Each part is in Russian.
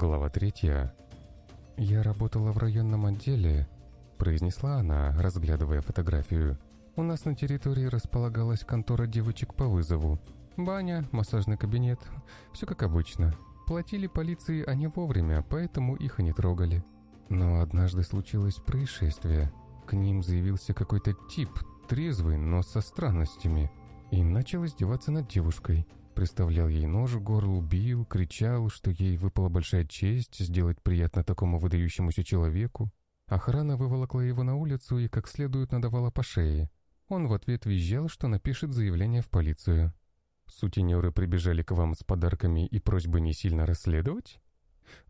Глава третья. «Я работала в районном отделе», — произнесла она, разглядывая фотографию. «У нас на территории располагалась контора девочек по вызову. Баня, массажный кабинет, все как обычно. Платили полиции они вовремя, поэтому их и не трогали. Но однажды случилось происшествие. К ним заявился какой-то тип, трезвый, но со странностями, и начал издеваться над девушкой. Приставлял ей нож в горло, бил, кричал, что ей выпала большая честь сделать приятно такому выдающемуся человеку. Охрана выволокла его на улицу и как следует надавала по шее. Он в ответ визжал, что напишет заявление в полицию. Сутенеры прибежали к вам с подарками и просьбой не сильно расследовать?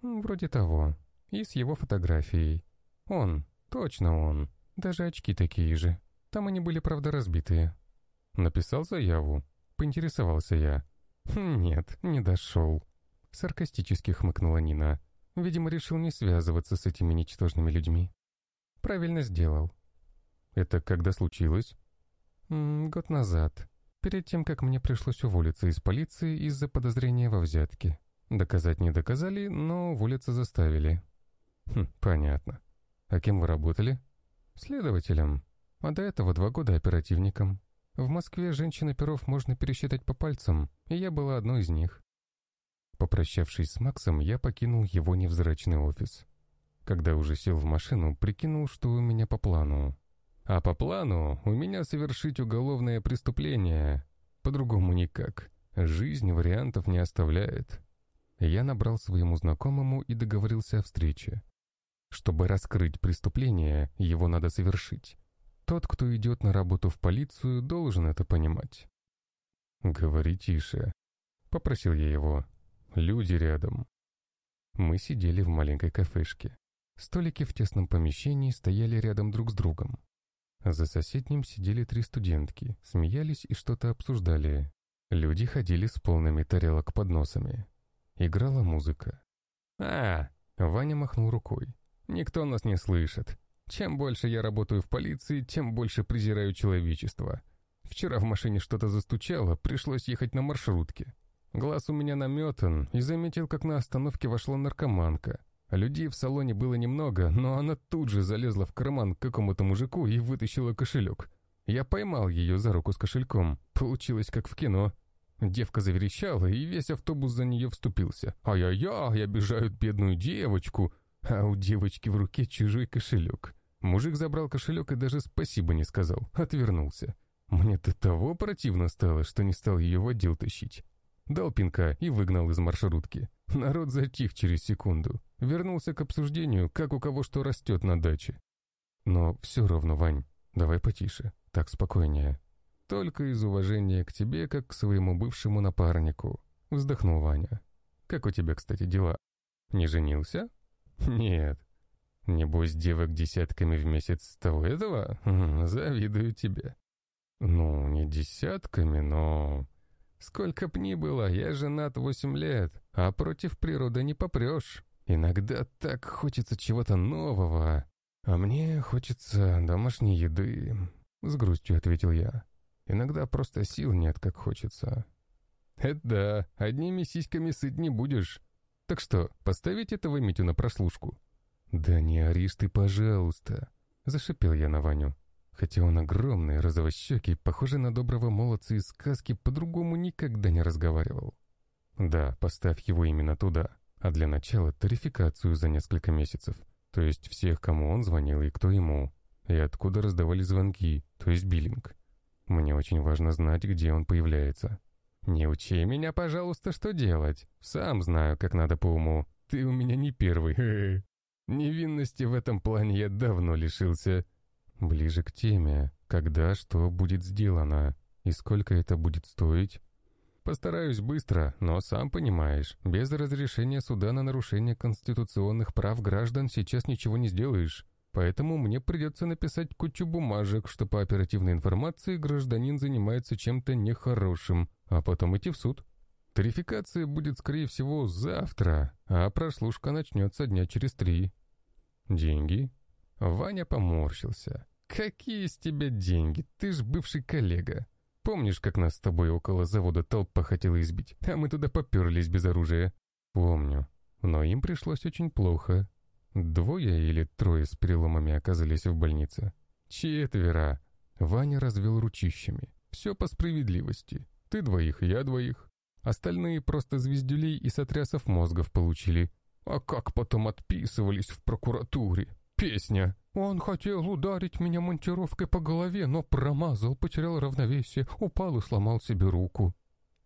Вроде того. И с его фотографией. Он, точно он. Даже очки такие же. Там они были, правда, разбитые. Написал заяву. Поинтересовался я. «Хм, «Нет, не дошел», — саркастически хмыкнула Нина. «Видимо, решил не связываться с этими ничтожными людьми». «Правильно сделал». «Это когда случилось?» М -м, «Год назад. Перед тем, как мне пришлось уволиться из полиции из-за подозрения во взятке. Доказать не доказали, но уволиться заставили». «Хм, понятно. А кем вы работали?» «Следователем. А до этого два года оперативником. В Москве женщин-оперов можно пересчитать по пальцам, и я была одной из них. Попрощавшись с Максом, я покинул его невзрачный офис. Когда уже сел в машину, прикинул, что у меня по плану. А по плану у меня совершить уголовное преступление. По-другому никак. Жизнь вариантов не оставляет. Я набрал своему знакомому и договорился о встрече. Чтобы раскрыть преступление, его надо совершить. Тот, кто идет на работу в полицию, должен это понимать. «Говори тише», — попросил я его. «Люди рядом». Мы сидели в маленькой кафешке. Столики в тесном помещении стояли рядом друг с другом. За соседним сидели три студентки, смеялись и что-то обсуждали. Люди ходили с полными тарелок подносами. Играла музыка. «А!» — Ваня махнул рукой. «Никто нас не слышит. Чем больше я работаю в полиции, тем больше презираю человечество. Вчера в машине что-то застучало, пришлось ехать на маршрутке. Глаз у меня наметан, и заметил, как на остановке вошла наркоманка. Людей в салоне было немного, но она тут же залезла в карман к какому-то мужику и вытащила кошелек. Я поймал ее за руку с кошельком. Получилось как в кино. Девка заверещала, и весь автобус за нее вступился. «Ай-яй-яй, обижают бедную девочку!» А у девочки в руке чужой кошелек. Мужик забрал кошелек и даже спасибо не сказал, отвернулся. Мне до того противно стало, что не стал ее в отдел тащить. Дал пинка и выгнал из маршрутки. Народ затих через секунду. Вернулся к обсуждению, как у кого что растет на даче. Но все равно, Вань, давай потише, так спокойнее. Только из уважения к тебе, как к своему бывшему напарнику. Вздохнул Ваня. Как у тебя, кстати, дела? Не женился? Нет, Небось, девок десятками в месяц того этого? Завидую тебе. Ну, не десятками, но... Сколько б ни было, я женат восемь лет, а против природы не попрешь. Иногда так хочется чего-то нового. А мне хочется домашней еды, с грустью ответил я. Иногда просто сил нет, как хочется. Это да, одними сиськами сыт не будешь. Так что, поставить этого Митю на прослушку? «Да не оришь ты, пожалуйста!» — зашипел я на Ваню. Хотя он огромный, розовощекий, похожий на доброго молодца из сказки, по-другому никогда не разговаривал. «Да, поставь его именно туда, а для начала тарификацию за несколько месяцев, то есть всех, кому он звонил и кто ему, и откуда раздавали звонки, то есть биллинг. Мне очень важно знать, где он появляется». «Не учи меня, пожалуйста, что делать. Сам знаю, как надо по уму. Ты у меня не первый. Невинности в этом плане я давно лишился. Ближе к теме, когда что будет сделано и сколько это будет стоить. Постараюсь быстро, но сам понимаешь, без разрешения суда на нарушение конституционных прав граждан сейчас ничего не сделаешь. Поэтому мне придется написать кучу бумажек, что по оперативной информации гражданин занимается чем-то нехорошим, а потом идти в суд. Тарификация будет, скорее всего, завтра, а прослушка начнется дня через три. «Деньги?» Ваня поморщился. «Какие из тебя деньги? Ты ж бывший коллега. Помнишь, как нас с тобой около завода толпа хотела избить, а мы туда поперлись без оружия?» «Помню. но им пришлось очень плохо. Двое или трое с переломами оказались в больнице. Четверо. Ваня развел ручищами. Все по справедливости. Ты двоих, я двоих. Остальные просто звездюлей и сотрясов мозгов получили. А как потом отписывались в прокуратуре? Песня. Он хотел ударить меня монтировкой по голове, но промазал, потерял равновесие, упал и сломал себе руку.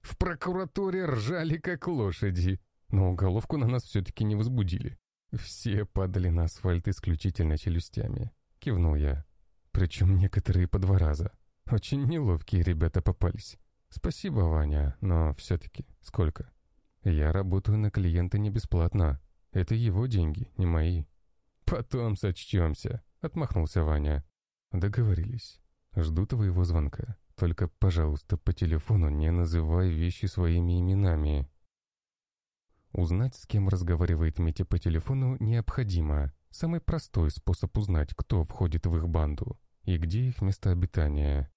В прокуратуре ржали как лошади, но уголовку на нас все-таки не возбудили. Все падали на асфальт исключительно челюстями. Кивнул я. Причем некоторые по два раза. Очень неловкие ребята попались. Спасибо, Ваня, но все-таки сколько? Я работаю на клиента не бесплатно. Это его деньги, не мои. Потом сочтемся, отмахнулся Ваня. Договорились. Жду твоего звонка. Только, пожалуйста, по телефону не называй вещи своими именами. Узнать, с кем разговаривает Митя по телефону, необходимо. Самый простой способ узнать, кто входит в их банду и где их место обитания.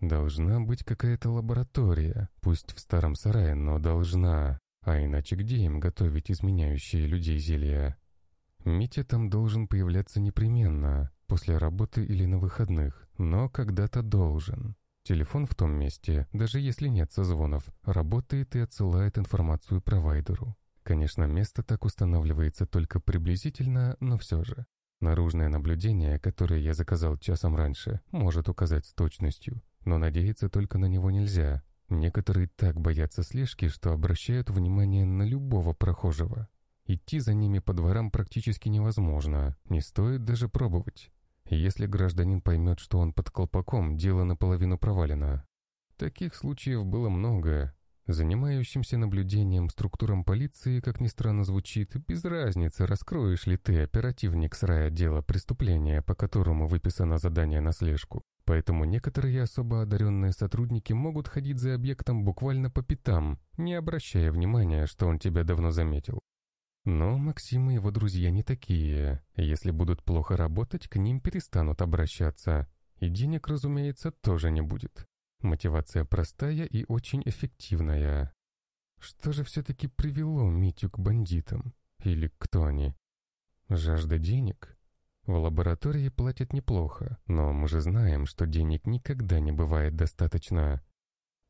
Должна быть какая-то лаборатория, пусть в старом сарае, но должна. А иначе где им готовить изменяющие людей зелья? Митя там должен появляться непременно, после работы или на выходных, но когда-то должен. Телефон в том месте, даже если нет созвонов, работает и отсылает информацию провайдеру. Конечно, место так устанавливается только приблизительно, но все же. Наружное наблюдение, которое я заказал часом раньше, может указать с точностью, но надеяться только на него нельзя. Некоторые так боятся слежки, что обращают внимание на любого прохожего. Идти за ними по дворам практически невозможно, не стоит даже пробовать. Если гражданин поймет, что он под колпаком, дело наполовину провалено. Таких случаев было много, Занимающимся наблюдением структурам полиции, как ни странно звучит, без разницы, раскроешь ли ты оперативник с райотдела преступления, по которому выписано задание на слежку. Поэтому некоторые особо одаренные сотрудники могут ходить за объектом буквально по пятам, не обращая внимания, что он тебя давно заметил. Но Максим и его друзья не такие. Если будут плохо работать, к ним перестанут обращаться. И денег, разумеется, тоже не будет. Мотивация простая и очень эффективная. Что же все-таки привело Митю к бандитам? Или кто они? Жажда денег? В лаборатории платят неплохо, но мы же знаем, что денег никогда не бывает достаточно.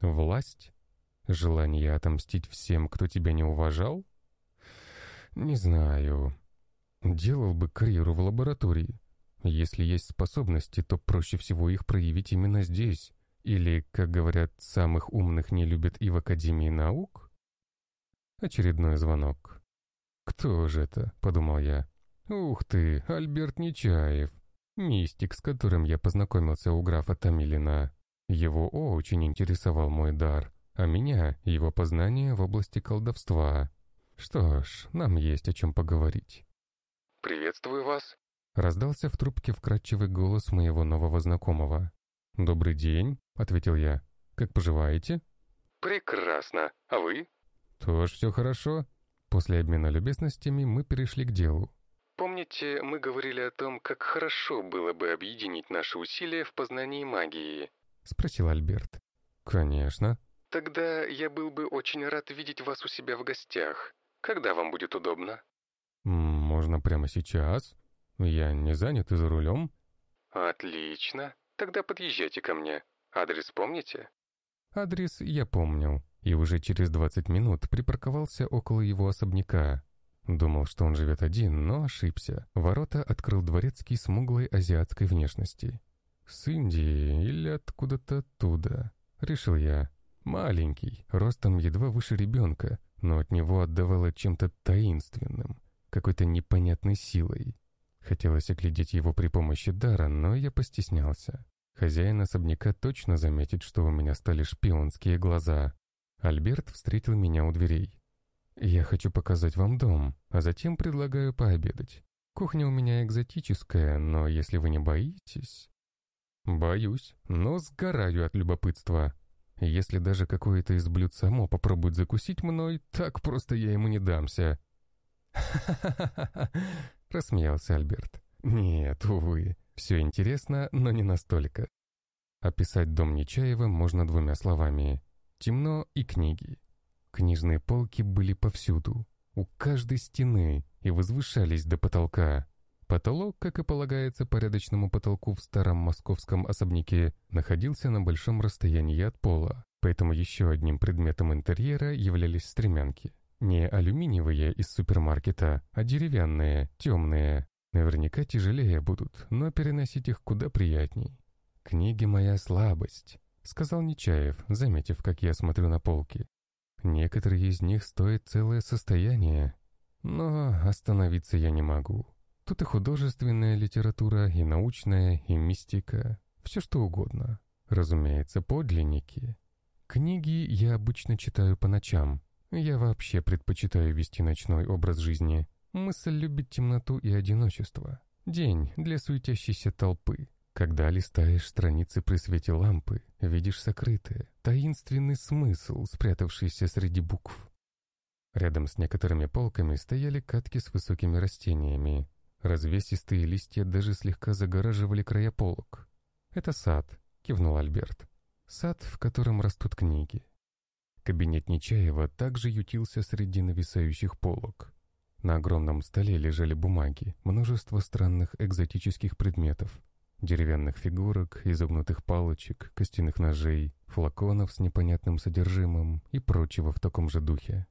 Власть? Желание отомстить всем, кто тебя не уважал? Не знаю. Делал бы карьеру в лаборатории. Если есть способности, то проще всего их проявить именно здесь. Или, как говорят, самых умных не любят и в Академии наук? Очередной звонок. «Кто же это?» — подумал я. «Ух ты, Альберт Нечаев, мистик, с которым я познакомился у графа Томилина. Его очень интересовал мой дар, а меня — его познание в области колдовства. Что ж, нам есть о чем поговорить». «Приветствую вас», — раздался в трубке вкрадчивый голос моего нового знакомого. «Добрый день», — ответил я. «Как поживаете?» «Прекрасно. А вы?» «Тоже все хорошо». После обмена любезностями мы перешли к делу. «Помните, мы говорили о том, как хорошо было бы объединить наши усилия в познании магии?» — спросил Альберт. «Конечно». «Тогда я был бы очень рад видеть вас у себя в гостях. Когда вам будет удобно?» «Можно прямо сейчас. Я не занят и за рулем». «Отлично. Тогда подъезжайте ко мне. Адрес помните?» Адрес я помнил, и уже через 20 минут припарковался около его особняка. Думал, что он живет один, но ошибся. Ворота открыл дворецкий смуглой азиатской внешности. «С Индии или откуда-то оттуда», — решил я. Маленький, ростом едва выше ребенка, но от него отдавало чем-то таинственным, какой-то непонятной силой. Хотелось оглядеть его при помощи дара, но я постеснялся. Хозяин особняка точно заметит, что у меня стали шпионские глаза. Альберт встретил меня у дверей. «Я хочу показать вам дом, а затем предлагаю пообедать. Кухня у меня экзотическая, но если вы не боитесь...» «Боюсь, но сгораю от любопытства. Если даже какое-то из блюд само попробует закусить мной, так просто я ему не дамся». «Ха-ха-ха-ха!» — рассмеялся Альберт. «Нет, увы, все интересно, но не настолько. Описать дом Нечаева можно двумя словами. Темно и книги. Книжные полки были повсюду. у каждой стены и возвышались до потолка. Потолок, как и полагается порядочному потолку в старом московском особняке, находился на большом расстоянии от пола, поэтому еще одним предметом интерьера являлись стремянки. Не алюминиевые из супермаркета, а деревянные, темные. Наверняка тяжелее будут, но переносить их куда приятней. «Книги — моя слабость», — сказал Нечаев, заметив, как я смотрю на полки. «Некоторые из них стоят целое состояние, но остановиться я не могу. Тут и художественная литература, и научная, и мистика, все что угодно. Разумеется, подлинники. Книги я обычно читаю по ночам. Я вообще предпочитаю вести ночной образ жизни. Мысль любит темноту и одиночество. День для суетящейся толпы. Когда листаешь страницы при свете лампы, видишь сокрытое, таинственный смысл, спрятавшийся среди букв. Рядом с некоторыми полками стояли катки с высокими растениями, Развесистые листья даже слегка загораживали края полок. «Это сад», — кивнул Альберт. «Сад, в котором растут книги». Кабинет Нечаева также ютился среди нависающих полок. На огромном столе лежали бумаги, множество странных экзотических предметов, деревянных фигурок, изогнутых палочек, костяных ножей, флаконов с непонятным содержимым и прочего в таком же духе.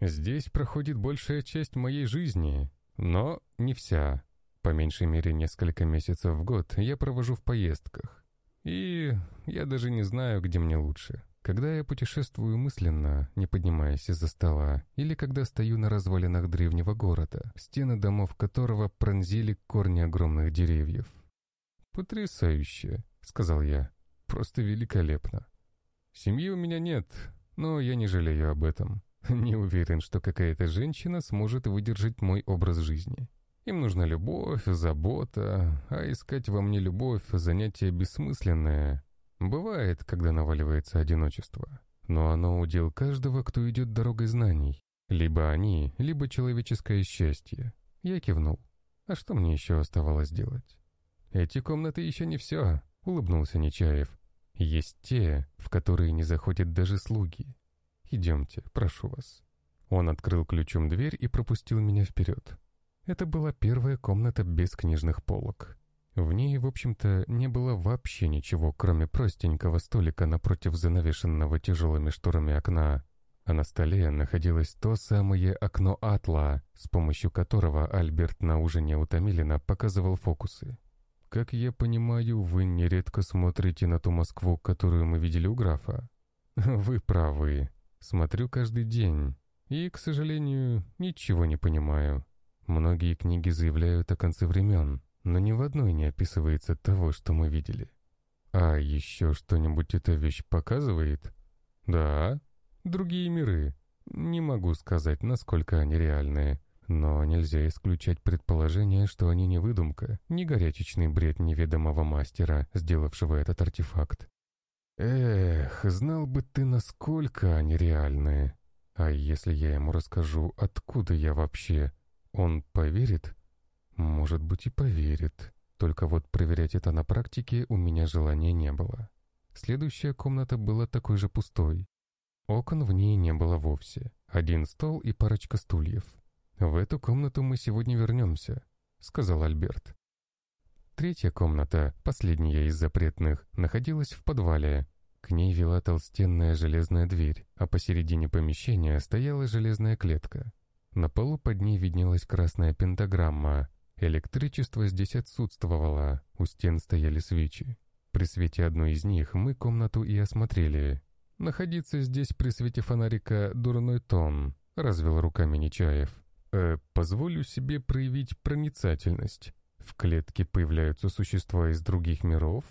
«Здесь проходит большая часть моей жизни», но не вся. По меньшей мере несколько месяцев в год я провожу в поездках. И я даже не знаю, где мне лучше. Когда я путешествую мысленно, не поднимаясь из-за стола, или когда стою на развалинах древнего города, стены домов которого пронзили корни огромных деревьев. «Потрясающе», — сказал я. «Просто великолепно. Семьи у меня нет, но я не жалею об этом. Не уверен, что какая-то женщина сможет выдержать мой образ жизни. Им нужна любовь, забота, а искать во мне любовь — занятие бессмысленное. Бывает, когда наваливается одиночество. Но оно удел каждого, кто идет дорогой знаний. Либо они, либо человеческое счастье. Я кивнул. А что мне еще оставалось делать? «Эти комнаты еще не все», — улыбнулся Нечаев. «Есть те, в которые не заходят даже слуги. «Идемте, прошу вас». Он открыл ключом дверь и пропустил меня вперед. Это была первая комната без книжных полок. В ней, в общем-то, не было вообще ничего, кроме простенького столика напротив занавешенного тяжелыми шторами окна, а на столе находилось то самое окно Атла, с помощью которого Альберт на ужине утомиленно показывал фокусы. «Как я понимаю, вы нередко смотрите на ту Москву, которую мы видели у графа?» «Вы правы», Смотрю каждый день и, к сожалению, ничего не понимаю. Многие книги заявляют о конце времен, но ни в одной не описывается того, что мы видели. А еще что-нибудь эта вещь показывает? Да, другие миры. Не могу сказать, насколько они реальные, но нельзя исключать предположение, что они не выдумка, не горячечный бред неведомого мастера, сделавшего этот артефакт. Эх, знал бы ты, насколько они реальные. А если я ему расскажу, откуда я вообще, он поверит? Может быть и поверит. Только вот проверять это на практике у меня желания не было. Следующая комната была такой же пустой. Окон в ней не было вовсе. Один стол и парочка стульев. «В эту комнату мы сегодня вернемся», — сказал Альберт. Третья комната, последняя из запретных, находилась в подвале. К ней вела толстенная железная дверь, а посередине помещения стояла железная клетка. На полу под ней виднелась красная пентаграмма. Электричество здесь отсутствовало, у стен стояли свечи. При свете одной из них мы комнату и осмотрели. Находиться здесь при свете фонарика дурной тон, развел руками Нечаев. Э, позволю себе проявить проницательность. В клетке появляются существа из других миров?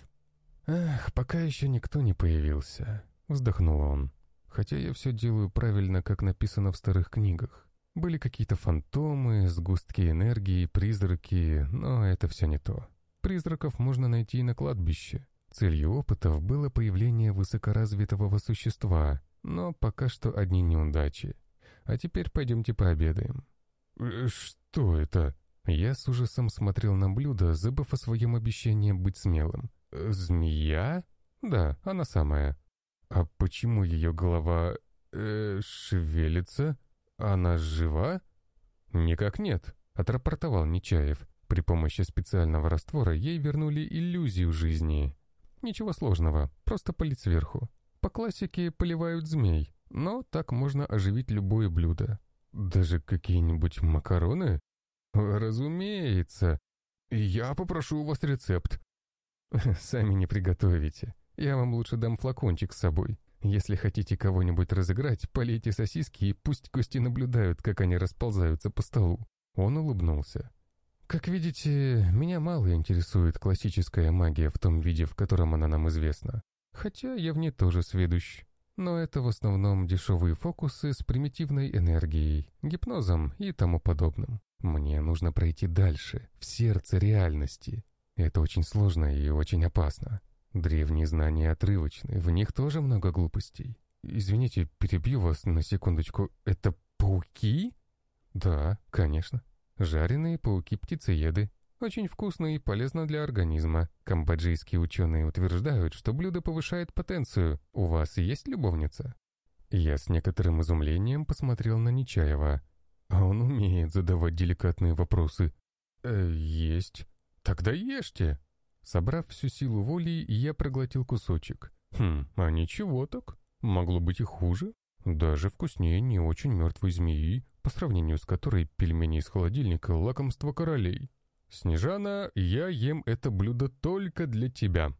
Эх, пока еще никто не появился, вздохнул он. Хотя я все делаю правильно, как написано в старых книгах. Были какие-то фантомы, сгустки энергии, призраки, но это все не то. Призраков можно найти и на кладбище. Целью опытов было появление высокоразвитого существа, но пока что одни неудачи. А теперь пойдемте пообедаем. «Э, «Что это?» Я с ужасом смотрел на блюдо, забыв о своем обещании быть смелым. «Змея?» «Да, она самая». «А почему ее голова... Э, шевелится? Она жива?» «Никак нет», — отрапортовал Нечаев. При помощи специального раствора ей вернули иллюзию жизни. Ничего сложного, просто полить сверху. По классике поливают змей, но так можно оживить любое блюдо. Даже какие-нибудь макароны? Разумеется. Я попрошу у вас рецепт. Сами не приготовите. Я вам лучше дам флакончик с собой. Если хотите кого-нибудь разыграть, полейте сосиски и пусть гости наблюдают, как они расползаются по столу». Он улыбнулся. «Как видите, меня мало интересует классическая магия в том виде, в котором она нам известна. Хотя я в ней тоже сведущ. Но это в основном дешевые фокусы с примитивной энергией, гипнозом и тому подобным. Мне нужно пройти дальше, в сердце реальности. Это очень сложно и очень опасно. Древние знания отрывочны, в них тоже много глупостей. Извините, перебью вас на секундочку. Это пауки? Да, конечно. Жареные пауки-птицееды. Очень вкусно и полезно для организма. Камбоджийские ученые утверждают, что блюдо повышает потенцию. У вас есть любовница? Я с некоторым изумлением посмотрел на Нечаева. А он умеет задавать деликатные вопросы. «Э, есть. Тогда ешьте. Собрав всю силу воли, я проглотил кусочек. Хм, а ничего так. Могло быть и хуже. Даже вкуснее не очень мертвой змеи, по сравнению с которой пельмени из холодильника — лакомство королей. «Снежана, я ем это блюдо только для тебя».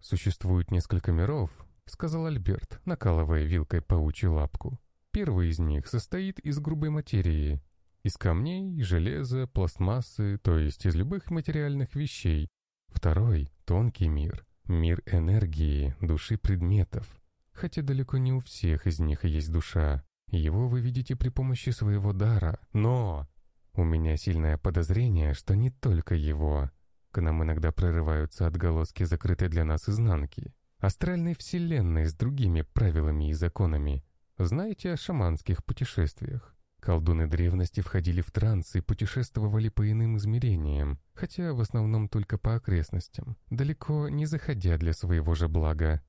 «Существует несколько миров», — сказал Альберт, накалывая вилкой паучью лапку. «Первый из них состоит из грубой материи, из камней, железа, пластмассы, то есть из любых материальных вещей, Второй — тонкий мир, мир энергии, души предметов. Хотя далеко не у всех из них есть душа. Его вы видите при помощи своего дара. Но у меня сильное подозрение, что не только его. К нам иногда прорываются отголоски закрытой для нас изнанки. Астральной вселенной с другими правилами и законами. Знаете о шаманских путешествиях? Колдуны древности входили в транс и путешествовали по иным измерениям, хотя в основном только по окрестностям, далеко не заходя для своего же блага.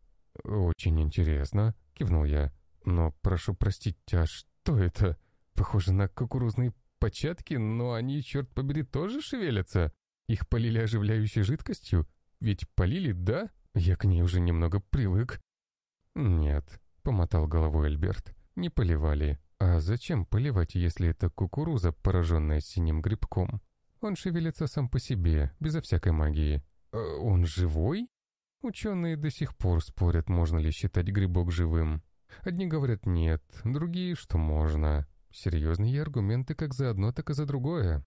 «Очень интересно», — кивнул я. «Но прошу простить, а что это? Похоже на кукурузные початки, но они, черт побери, тоже шевелятся. Их полили оживляющей жидкостью? Ведь полили, да? Я к ней уже немного привык». «Нет», — помотал головой Альберт, — «не поливали. А зачем поливать, если это кукуруза, пораженная синим грибком? Он шевелится сам по себе, безо всякой магии. А он живой? Ученые до сих пор спорят, можно ли считать грибок живым. Одни говорят нет, другие, что можно. Серьезные аргументы как за одно, так и за другое.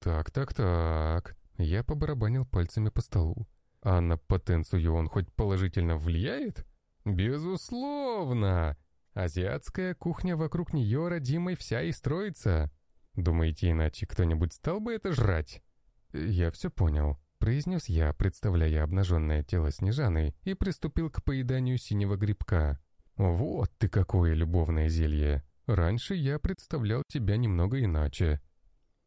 Так-так-так. Я побарабанил пальцами по столу. А на потенцию он хоть положительно влияет? Безусловно! Азиатская кухня вокруг нее родимой вся и строится. Думаете, иначе кто-нибудь стал бы это жрать? Я все понял, произнес я, представляя обнаженное тело Снежаны, и приступил к поеданию синего грибка. Вот ты какое любовное зелье! Раньше я представлял тебя немного иначе.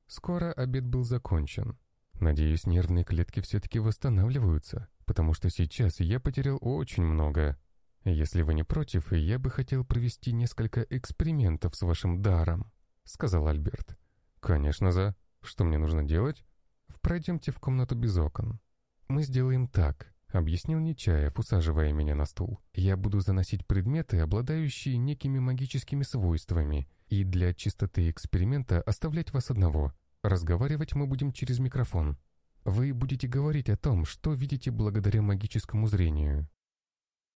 Скоро обед был закончен. Надеюсь, нервные клетки все-таки восстанавливаются, потому что сейчас я потерял очень много. «Если вы не против, я бы хотел провести несколько экспериментов с вашим даром», — сказал Альберт. «Конечно, за. Что мне нужно делать?» «Пройдемте в комнату без окон». «Мы сделаем так», — объяснил Нечаев, усаживая меня на стул. «Я буду заносить предметы, обладающие некими магическими свойствами, и для чистоты эксперимента оставлять вас одного. Разговаривать мы будем через микрофон. Вы будете говорить о том, что видите благодаря магическому зрению.